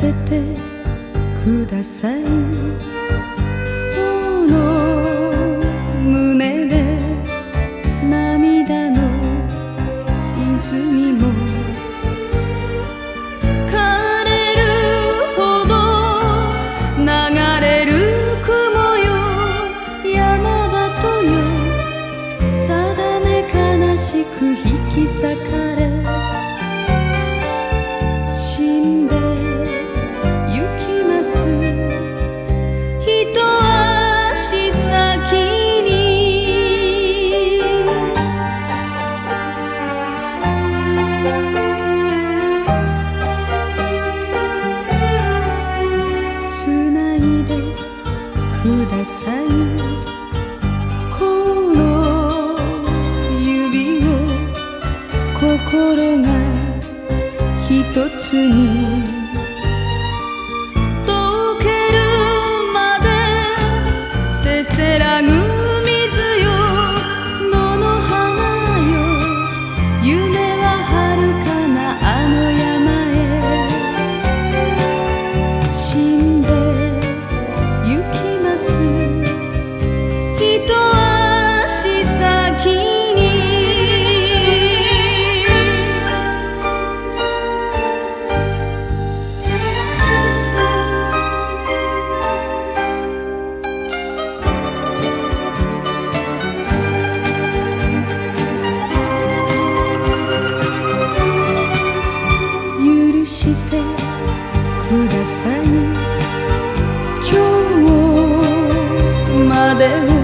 せてください。その胸で涙の泉も枯れるほど流れる雲よ山鳩よ。定め悲しく引き裂かれないでください」「この指を心がひとつに」「溶けるまでせせらぐ」ください。今日までを